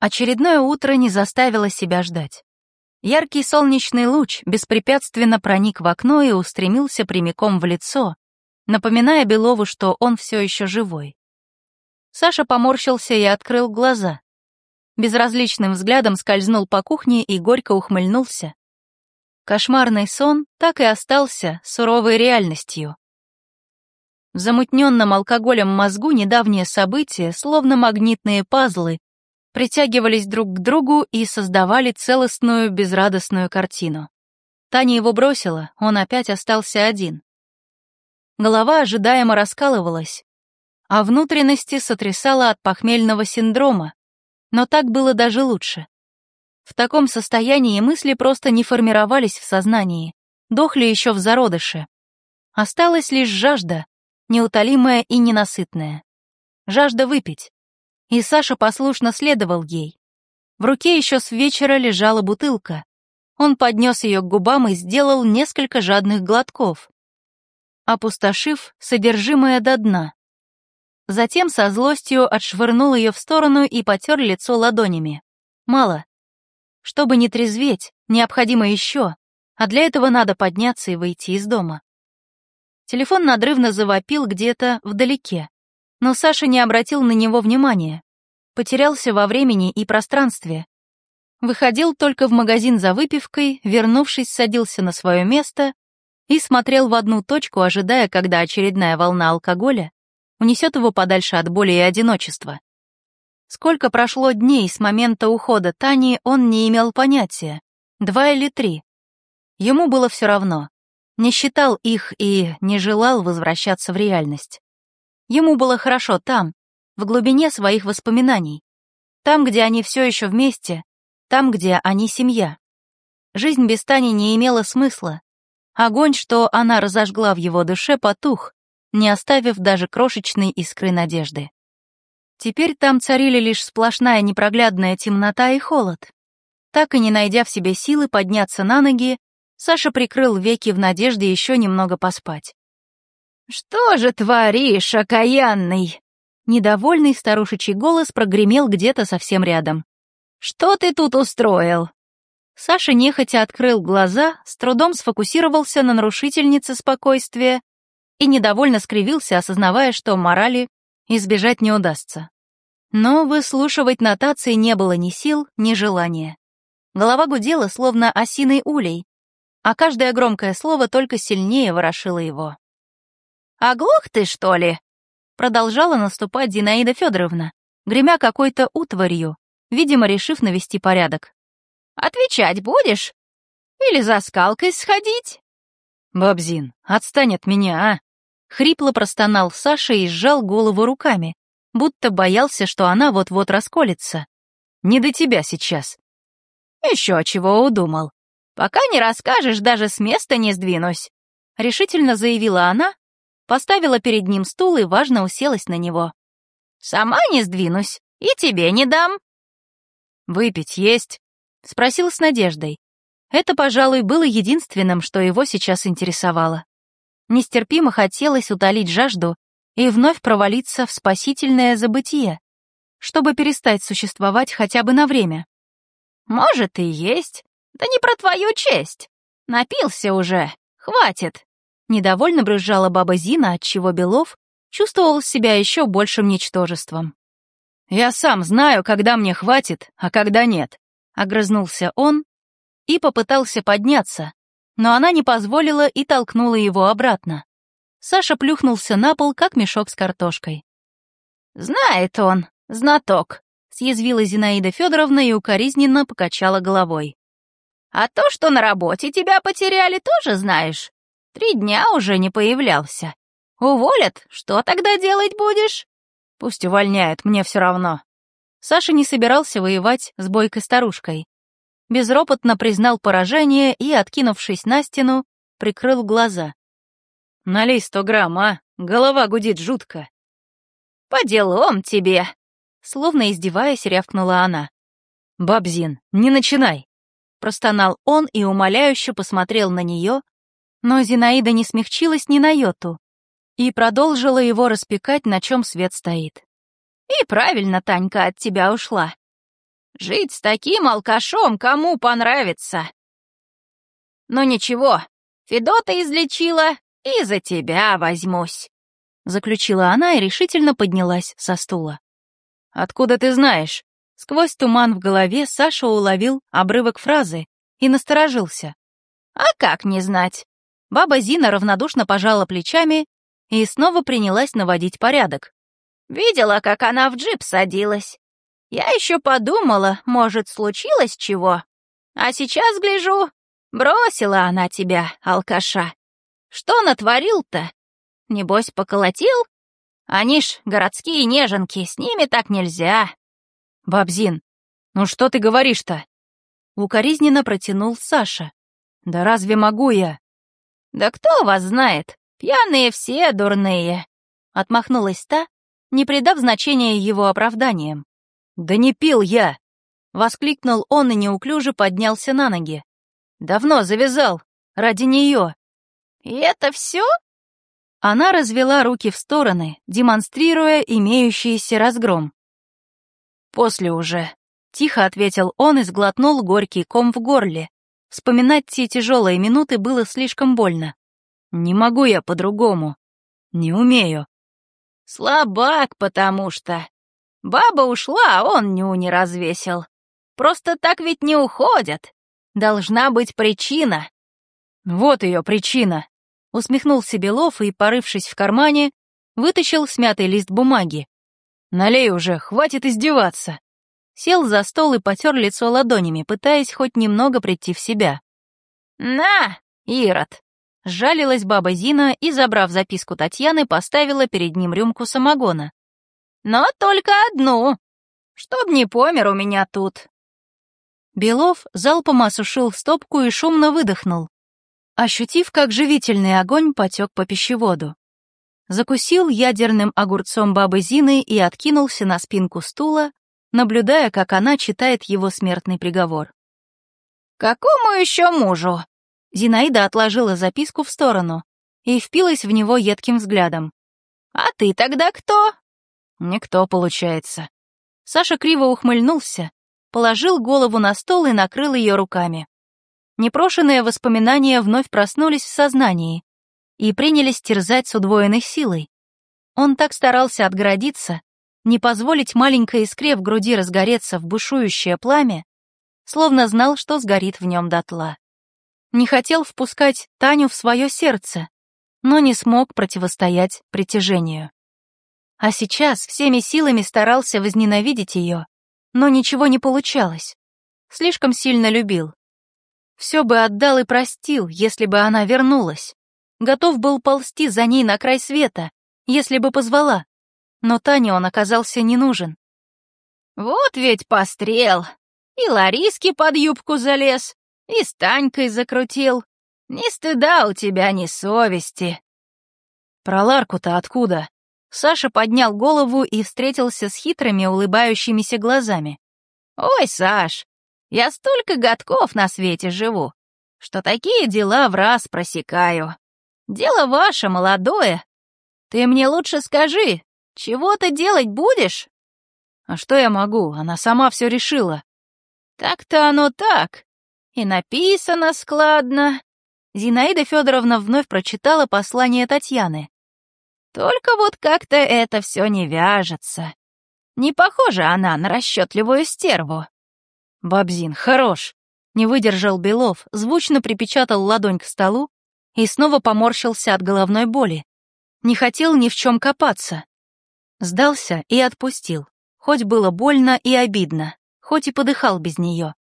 Очередное утро не заставило себя ждать. Яркий солнечный луч беспрепятственно проник в окно и устремился прямиком в лицо, напоминая Белову, что он все еще живой. Саша поморщился и открыл глаза. Безразличным взглядом скользнул по кухне и горько ухмыльнулся. Кошмарный сон так и остался суровой реальностью. В замутненном алкоголем мозгу недавние события, словно магнитные пазлы, притягивались друг к другу и создавали целостную безрадостную картину. Таня его бросила, он опять остался один. Голова ожидаемо раскалывалась, а внутренности сотрясала от похмельного синдрома, но так было даже лучше. В таком состоянии мысли просто не формировались в сознании, дохли еще в зародыше. Осталась лишь жажда, неутолимая и ненасытная. Жажда выпить. И Саша послушно следовал ей. В руке еще с вечера лежала бутылка. Он поднес ее к губам и сделал несколько жадных глотков, опустошив содержимое до дна. Затем со злостью отшвырнул ее в сторону и потер лицо ладонями. Мало. Чтобы не трезветь, необходимо еще, а для этого надо подняться и выйти из дома. Телефон надрывно завопил где-то вдалеке, но Саша не обратил на него внимания. Потерялся во времени и пространстве. Выходил только в магазин за выпивкой, вернувшись, садился на свое место и смотрел в одну точку, ожидая, когда очередная волна алкоголя унесет его подальше от боли и одиночества. Сколько прошло дней с момента ухода Тани, он не имел понятия. Два или три. Ему было все равно не считал их и не желал возвращаться в реальность. Ему было хорошо там, в глубине своих воспоминаний, там, где они все еще вместе, там, где они семья. Жизнь без Тани не имела смысла. Огонь, что она разожгла в его душе, потух, не оставив даже крошечной искры надежды. Теперь там царили лишь сплошная непроглядная темнота и холод. Так и не найдя в себе силы подняться на ноги, Саша прикрыл веки в надежде еще немного поспать. «Что же творишь, окаянный?» Недовольный старушечий голос прогремел где-то совсем рядом. «Что ты тут устроил?» Саша нехотя открыл глаза, с трудом сфокусировался на нарушительнице спокойствия и недовольно скривился, осознавая, что морали избежать не удастся. Но выслушивать нотации не было ни сил, ни желания. Голова гудела, словно осиной улей, а каждое громкое слово только сильнее ворошило его. «Оглох ты, что ли?» Продолжала наступать Зинаида Федоровна, гремя какой-то утварью, видимо, решив навести порядок. «Отвечать будешь? Или за скалкой сходить?» «Бабзин, отстань от меня, а!» Хрипло простонал Саша и сжал голову руками, будто боялся, что она вот-вот расколется. «Не до тебя сейчас». «Еще чего удумал?» «Пока не расскажешь, даже с места не сдвинусь», — решительно заявила она, поставила перед ним стул и важно уселась на него. «Сама не сдвинусь и тебе не дам». «Выпить есть?» — спросил с надеждой. Это, пожалуй, было единственным, что его сейчас интересовало. Нестерпимо хотелось утолить жажду и вновь провалиться в спасительное забытие, чтобы перестать существовать хотя бы на время. «Может, и есть», «Да не про твою честь! Напился уже! Хватит!» Недовольно брызжала баба Зина, отчего Белов чувствовал себя еще большим ничтожеством. «Я сам знаю, когда мне хватит, а когда нет», — огрызнулся он и попытался подняться, но она не позволила и толкнула его обратно. Саша плюхнулся на пол, как мешок с картошкой. «Знает он, знаток», — съязвила Зинаида Федоровна и укоризненно покачала головой. А то, что на работе тебя потеряли, тоже знаешь. Три дня уже не появлялся. Уволят, что тогда делать будешь? Пусть увольняют, мне все равно. Саша не собирался воевать с бойкой старушкой. Безропотно признал поражение и, откинувшись на стену, прикрыл глаза. «Налей сто грамм, а? Голова гудит жутко». «По делам тебе!» Словно издеваясь, рявкнула она. «Бабзин, не начинай!» Простонал он и умоляюще посмотрел на нее, но Зинаида не смягчилась ни на йоту и продолжила его распекать, на чем свет стоит. «И правильно Танька от тебя ушла. Жить с таким алкашом кому понравится? Ну ничего, Федота излечила, и за тебя возьмусь. Заключила она и решительно поднялась со стула. «Откуда ты знаешь?» Сквозь туман в голове Саша уловил обрывок фразы и насторожился. «А как не знать?» Баба Зина равнодушно пожала плечами и снова принялась наводить порядок. «Видела, как она в джип садилась. Я еще подумала, может, случилось чего. А сейчас гляжу, бросила она тебя, алкаша. Что натворил-то? Небось, поколотил? Они ж городские неженки, с ними так нельзя. Бабзин, ну что ты говоришь-то? Укоризненно протянул Саша. Да разве могу я? Да кто вас знает? Пьяные все дурные. Отмахнулась та, не придав значения его оправданиям. «Да не пил я!» — воскликнул он и неуклюже поднялся на ноги. «Давно завязал. Ради нее». «И это все?» Она развела руки в стороны, демонстрируя имеющийся разгром. «После уже», — тихо ответил он и сглотнул горький ком в горле. Вспоминать те тяжелые минуты было слишком больно. «Не могу я по-другому. Не умею». «Слабак, потому что», Баба ушла, а он ню не развесил. Просто так ведь не уходят. Должна быть причина. Вот ее причина. Усмехнулся Белов и, порывшись в кармане, вытащил смятый лист бумаги. Налей уже, хватит издеваться. Сел за стол и потер лицо ладонями, пытаясь хоть немного прийти в себя. «На, Ирод!» Сжалилась баба Зина и, забрав записку Татьяны, поставила перед ним рюмку самогона но только одну, чтоб не помер у меня тут». Белов залпом осушил стопку и шумно выдохнул, ощутив, как живительный огонь потек по пищеводу. Закусил ядерным огурцом бабы Зины и откинулся на спинку стула, наблюдая, как она читает его смертный приговор. «Какому еще мужу?» Зинаида отложила записку в сторону и впилась в него едким взглядом. «А ты тогда кто?» Никто, получается. Саша криво ухмыльнулся, положил голову на стол и накрыл ее руками. Непрошенные воспоминания вновь проснулись в сознании и принялись терзать с удвоенной силой. Он так старался отгородиться, не позволить маленькой искре в груди разгореться в бушующее пламя, словно знал, что сгорит в нем дотла. Не хотел впускать Таню в свое сердце, но не смог противостоять притяжению. А сейчас всеми силами старался возненавидеть ее, но ничего не получалось. Слишком сильно любил. Все бы отдал и простил, если бы она вернулась. Готов был ползти за ней на край света, если бы позвала. Но Тане он оказался не нужен. Вот ведь пострел. И Лариски под юбку залез, и с Танькой закрутил. Ни стыда у тебя, ни совести. Про Ларку-то откуда? Саша поднял голову и встретился с хитрыми улыбающимися глазами. «Ой, Саш, я столько годков на свете живу, что такие дела в раз просекаю. Дело ваше, молодое. Ты мне лучше скажи, чего ты делать будешь?» «А что я могу? Она сама все решила». «Так-то оно так. И написано складно». Зинаида Федоровна вновь прочитала послание Татьяны. Только вот как-то это все не вяжется. Не похожа она на расчетливую стерву. Бабзин, хорош. Не выдержал Белов, звучно припечатал ладонь к столу и снова поморщился от головной боли. Не хотел ни в чем копаться. Сдался и отпустил, хоть было больно и обидно, хоть и подыхал без нее.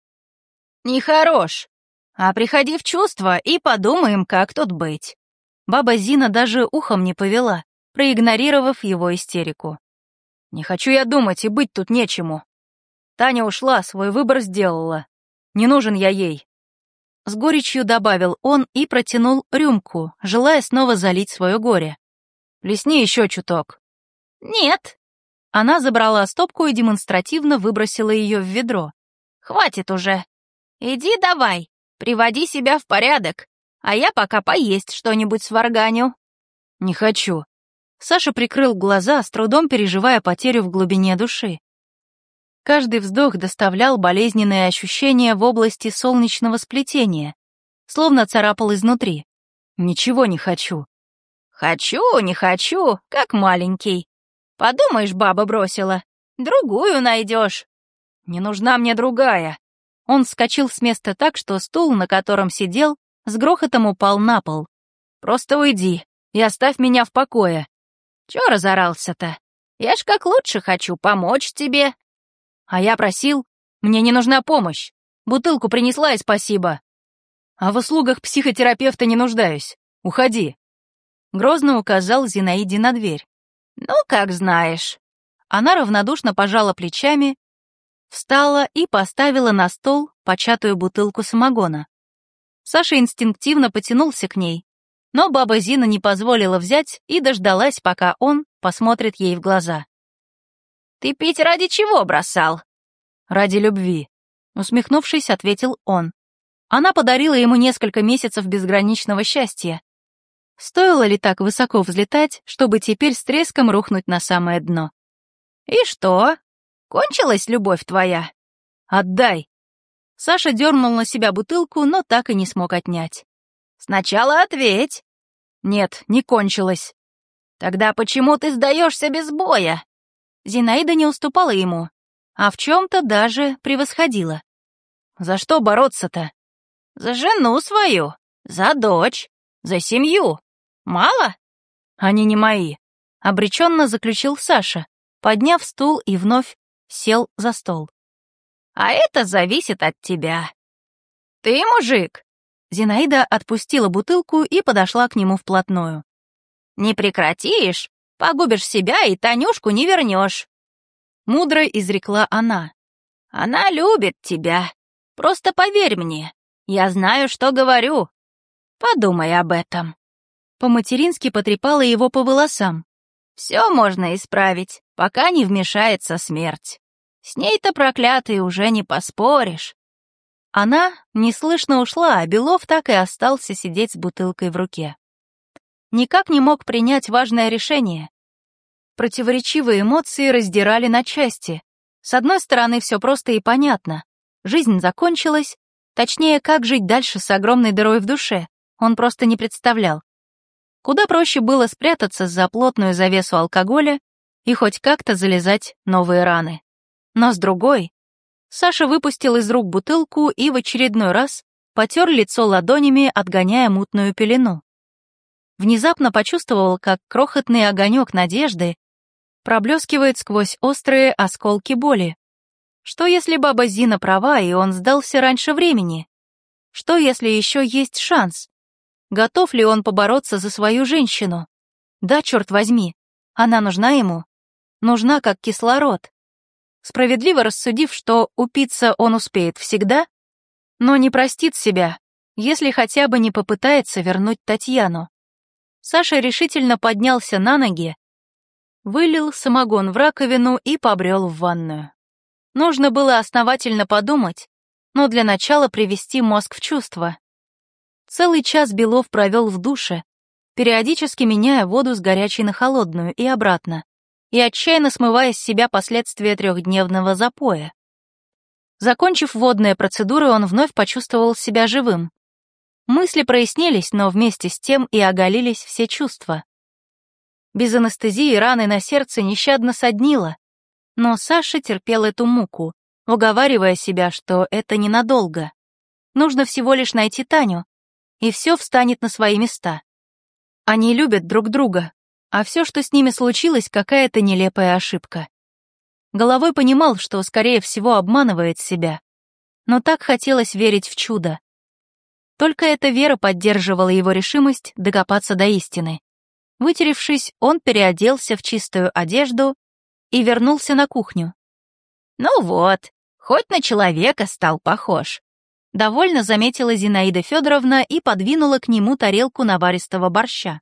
Нехорош. А приходи в чувство и подумаем, как тут быть. Баба Зина даже ухом не повела, проигнорировав его истерику. «Не хочу я думать, и быть тут нечему. Таня ушла, свой выбор сделала. Не нужен я ей». С горечью добавил он и протянул рюмку, желая снова залить свое горе. «Плесни еще чуток». «Нет». Она забрала стопку и демонстративно выбросила ее в ведро. «Хватит уже. Иди давай, приводи себя в порядок, а я пока поесть что-нибудь сварганю». «Не хочу», Саша прикрыл глаза, с трудом переживая потерю в глубине души. Каждый вздох доставлял болезненные ощущения в области солнечного сплетения, словно царапал изнутри. Ничего не хочу. Хочу, не хочу, как маленький. Подумаешь, баба бросила. Другую найдешь. Не нужна мне другая. Он вскочил с места так, что стул, на котором сидел, с грохотом упал на пол. Просто уйди и оставь меня в покое. Чё разорался-то? Я ж как лучше хочу помочь тебе, а я просил, мне не нужна помощь. Бутылку принесла и спасибо. А в услугах психотерапевта не нуждаюсь. Уходи. Грозно указал Зинаиде на дверь. Ну, как знаешь. Она равнодушно пожала плечами, встала и поставила на стол початую бутылку самогона. Саша инстинктивно потянулся к ней, но баба Зина не позволила взять и дождалась, пока он посмотрит ей в глаза. Ты пить ради чего бросал?» «Ради любви», — усмехнувшись, ответил он. Она подарила ему несколько месяцев безграничного счастья. Стоило ли так высоко взлетать, чтобы теперь с треском рухнуть на самое дно? «И что? Кончилась любовь твоя? Отдай!» Саша дернул на себя бутылку, но так и не смог отнять. «Сначала ответь!» «Нет, не кончилась». «Тогда почему ты сдаешься без боя?» Зинаида не уступала ему, а в чем-то даже превосходила. За что бороться-то? За жену свою, за дочь, за семью. Мало? Они не мои. Обреченно заключил Саша, подняв стул и вновь сел за стол. А это зависит от тебя. Ты мужик. Зинаида отпустила бутылку и подошла к нему вплотную. Не прекратишь, Погубишь себя и Танюшку не вернешь. Мудро изрекла она. Она любит тебя. Просто поверь мне. Я знаю, что говорю. Подумай об этом. По-матерински потрепала его по волосам. Все можно исправить, пока не вмешается смерть. С ней-то проклятый уже не поспоришь. Она неслышно ушла, а Белов так и остался сидеть с бутылкой в руке никак не мог принять важное решение. Противоречивые эмоции раздирали на части. С одной стороны, все просто и понятно. Жизнь закончилась, точнее, как жить дальше с огромной дырой в душе, он просто не представлял. Куда проще было спрятаться за плотную завесу алкоголя и хоть как-то залезать новые раны. Но с другой, Саша выпустил из рук бутылку и в очередной раз потер лицо ладонями, отгоняя мутную пелену внезапно почувствовал, как крохотный огонек надежды проблескивает сквозь острые осколки боли. Что если баба Зина права, и он сдался раньше времени? Что если еще есть шанс? Готов ли он побороться за свою женщину? Да, черт возьми, она нужна ему. Нужна как кислород. Справедливо рассудив, что упиться он успеет всегда, но не простит себя, если хотя бы не попытается вернуть Татьяну. Саша решительно поднялся на ноги, вылил самогон в раковину и побрел в ванную. Нужно было основательно подумать, но для начала привести мозг в чувство. Целый час Белов провел в душе, периодически меняя воду с горячей на холодную и обратно, и отчаянно смывая с себя последствия трехдневного запоя. Закончив водные процедуры, он вновь почувствовал себя живым. Мысли прояснились, но вместе с тем и оголились все чувства. Без анестезии раны на сердце нещадно соднило, но Саша терпел эту муку, уговаривая себя, что это ненадолго. Нужно всего лишь найти Таню, и все встанет на свои места. Они любят друг друга, а все, что с ними случилось, какая-то нелепая ошибка. Головой понимал, что, скорее всего, обманывает себя. Но так хотелось верить в чудо. Только эта вера поддерживала его решимость докопаться до истины. Вытеревшись, он переоделся в чистую одежду и вернулся на кухню. «Ну вот, хоть на человека стал похож», — довольно заметила Зинаида Федоровна и подвинула к нему тарелку наваристого борща.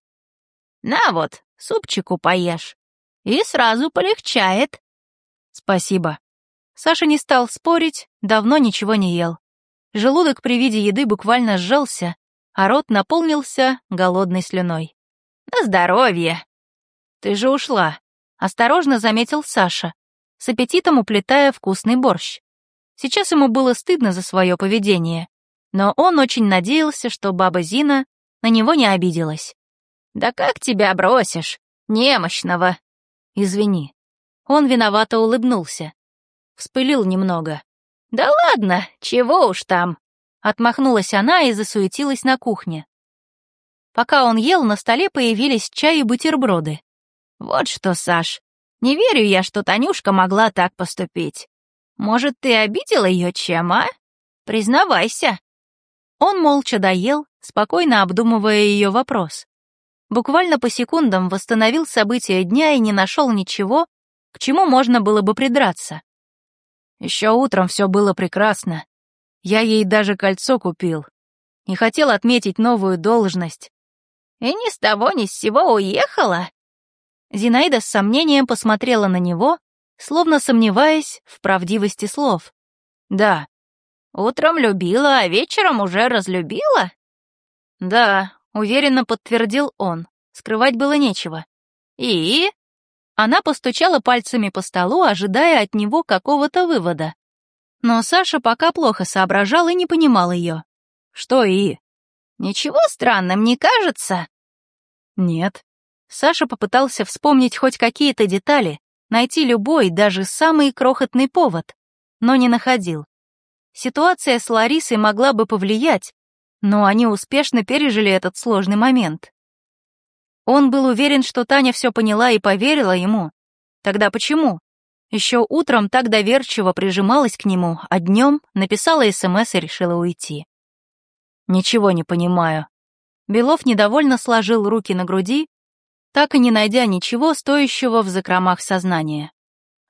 «На вот, супчику поешь, и сразу полегчает». «Спасибо». Саша не стал спорить, давно ничего не ел. Желудок при виде еды буквально сжался, а рот наполнился голодной слюной. «На здоровье!» «Ты же ушла», — осторожно заметил Саша. с аппетитом уплетая вкусный борщ. Сейчас ему было стыдно за свое поведение, но он очень надеялся, что баба Зина на него не обиделась. «Да как тебя бросишь? Немощного!» «Извини». Он виновато улыбнулся. Вспылил немного. «Да ладно, чего уж там!» Отмахнулась она и засуетилась на кухне. Пока он ел, на столе появились чай и бутерброды. «Вот что, Саш, не верю я, что Танюшка могла так поступить. Может, ты обидела ее чем, а? Признавайся!» Он молча доел, спокойно обдумывая ее вопрос. Буквально по секундам восстановил события дня и не нашел ничего, к чему можно было бы придраться. Еще утром все было прекрасно. Я ей даже кольцо купил. Не хотел отметить новую должность. И ни с того ни с сего уехала. Зинаида с сомнением посмотрела на него, словно сомневаясь в правдивости слов. «Да, утром любила, а вечером уже разлюбила?» «Да, Уверенно подтвердил он. Скрывать было нечего. «И?» Она постучала пальцами по столу, ожидая от него какого-то вывода. Но Саша пока плохо соображал и не понимал ее. «Что «и?» «Ничего странным не кажется?» «Нет». Саша попытался вспомнить хоть какие-то детали, найти любой, даже самый крохотный повод, но не находил. Ситуация с Ларисой могла бы повлиять, но они успешно пережили этот сложный момент. Он был уверен, что Таня все поняла и поверила ему. Тогда почему? Еще утром так доверчиво прижималась к нему, а днем написала СМС и решила уйти. Ничего не понимаю. Белов недовольно сложил руки на груди, так и не найдя ничего стоящего в закромах сознания.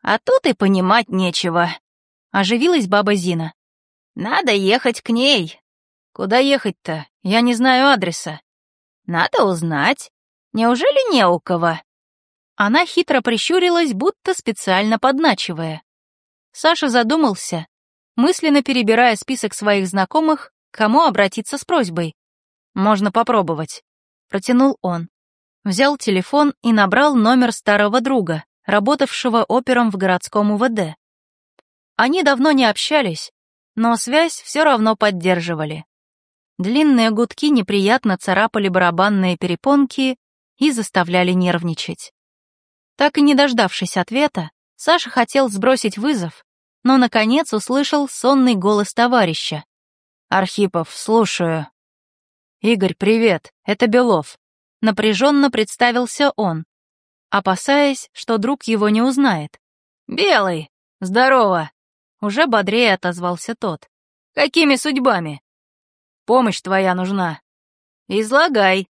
А тут и понимать нечего. Оживилась баба Зина. Надо ехать к ней, Куда ехать-то? Я не знаю адреса. Надо узнать. Неужели не у кого? Она хитро прищурилась, будто специально подначивая. Саша задумался, мысленно перебирая список своих знакомых, кому обратиться с просьбой. «Можно попробовать», — протянул он. Взял телефон и набрал номер старого друга, работавшего опером в городском УВД. Они давно не общались, но связь все равно поддерживали. Длинные гудки неприятно царапали барабанные перепонки и заставляли нервничать. Так и не дождавшись ответа, Саша хотел сбросить вызов, но, наконец, услышал сонный голос товарища. «Архипов, слушаю». «Игорь, привет, это Белов», — напряженно представился он, опасаясь, что друг его не узнает. «Белый, здорово!» — уже бодрее отозвался тот. «Какими судьбами?» Помощь твоя нужна. Излагай.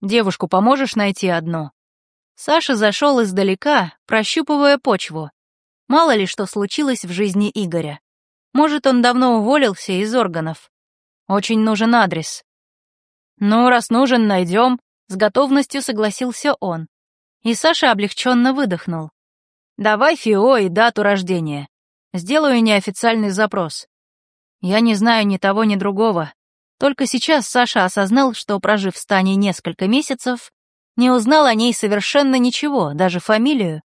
Девушку поможешь найти одну?» Саша зашел издалека, прощупывая почву. Мало ли что случилось в жизни Игоря. Может, он давно уволился из органов. Очень нужен адрес. «Ну, раз нужен, найдем», — с готовностью согласился он. И Саша облегченно выдохнул. «Давай ФИО и дату рождения. Сделаю неофициальный запрос. Я не знаю ни того, ни другого. Только сейчас Саша осознал, что, прожив в Тане несколько месяцев, не узнал о ней совершенно ничего, даже фамилию.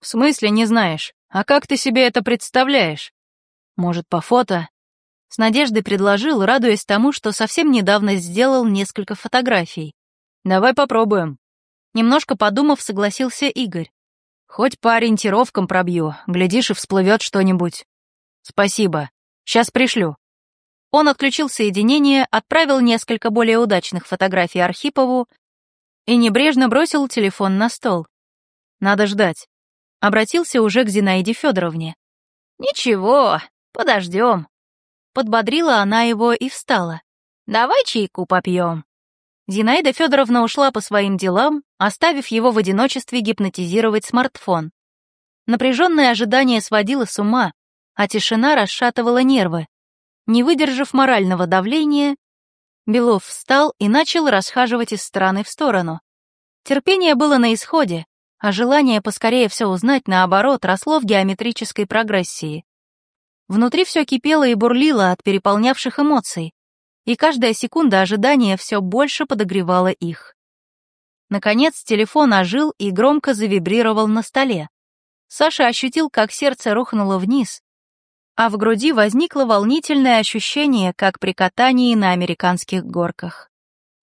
«В смысле не знаешь? А как ты себе это представляешь? Может, по фото?» С надеждой предложил, радуясь тому, что совсем недавно сделал несколько фотографий. «Давай попробуем». Немножко подумав, согласился Игорь. «Хоть по ориентировкам пробью, глядишь и всплывет что-нибудь». «Спасибо. Сейчас пришлю». Он отключил соединение, отправил несколько более удачных фотографий Архипову и небрежно бросил телефон на стол. Надо ждать. Обратился уже к Зинаиде Федоровне. «Ничего, подождем». Подбодрила она его и встала. «Давай чайку попьем». Зинаида Федоровна ушла по своим делам, оставив его в одиночестве гипнотизировать смартфон. Напряженное ожидание сводило с ума, а тишина расшатывала нервы. Не выдержав морального давления, Белов встал и начал расхаживать из стороны в сторону. Терпение было на исходе, а желание поскорее все узнать, наоборот, росло в геометрической прогрессии. Внутри все кипело и бурлило от переполнявших эмоций, и каждая секунда ожидания все больше подогревала их. Наконец телефон ожил и громко завибрировал на столе. Саша ощутил, как сердце рухнуло вниз, а в груди возникло волнительное ощущение, как при катании на американских горках.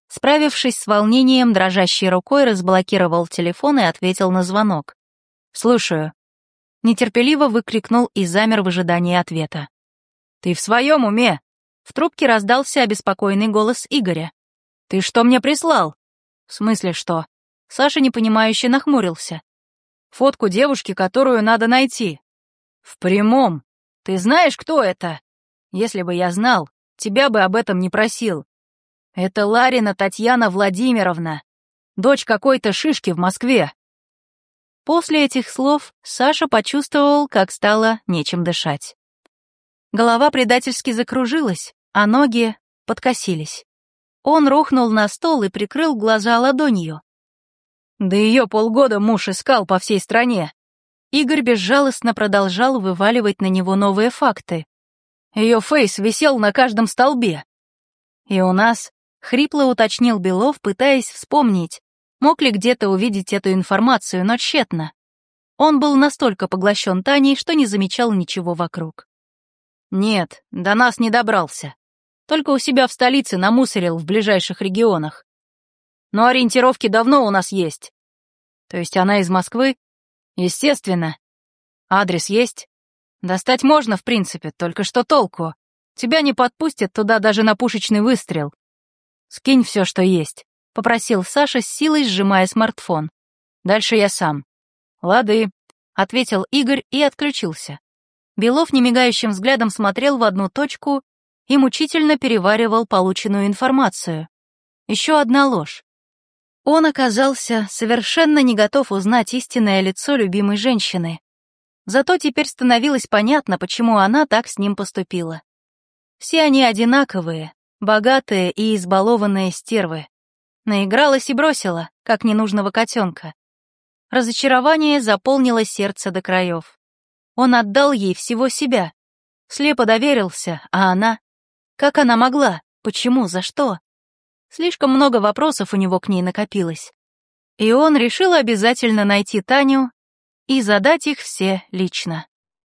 Справившись с волнением, дрожащей рукой разблокировал телефон и ответил на звонок. «Слушаю». Нетерпеливо выкрикнул и замер в ожидании ответа. «Ты в своем уме?» В трубке раздался обеспокоенный голос Игоря. «Ты что мне прислал?» «В смысле что?» Саша непонимающе нахмурился. «Фотку девушки, которую надо найти». «В прямом. Ты знаешь, кто это?» «Если бы я знал, тебя бы об этом не просил. Это Ларина Татьяна Владимировна, дочь какой-то шишки в Москве». После этих слов Саша почувствовал, как стало нечем дышать. Голова предательски закружилась, а ноги подкосились. Он рухнул на стол и прикрыл глаза ладонью. Да ее полгода муж искал по всей стране. Игорь безжалостно продолжал вываливать на него новые факты. Ее фейс висел на каждом столбе. И у нас, хрипло уточнил Белов, пытаясь вспомнить, мог ли где-то увидеть эту информацию, но тщетно. Он был настолько поглощен Таней, что не замечал ничего вокруг. Нет, до нас не добрался. Только у себя в столице намусорил в ближайших регионах. Но ориентировки давно у нас есть. То есть она из Москвы? Естественно. Адрес есть? Достать можно, в принципе, только что толку. Тебя не подпустят туда даже на пушечный выстрел. Скинь все, что есть, — попросил Саша с силой, сжимая смартфон. Дальше я сам. Лады, — ответил Игорь и отключился. Белов немигающим взглядом смотрел в одну точку и мучительно переваривал полученную информацию. Еще одна ложь. Он оказался совершенно не готов узнать истинное лицо любимой женщины. Зато теперь становилось понятно, почему она так с ним поступила. Все они одинаковые, богатые и избалованные стервы. Наигралась и бросила, как ненужного котенка. Разочарование заполнило сердце до краев. Он отдал ей всего себя. Слепо доверился, а она... Как она могла? Почему? За что? Слишком много вопросов у него к ней накопилось. И он решил обязательно найти Таню и задать их все лично.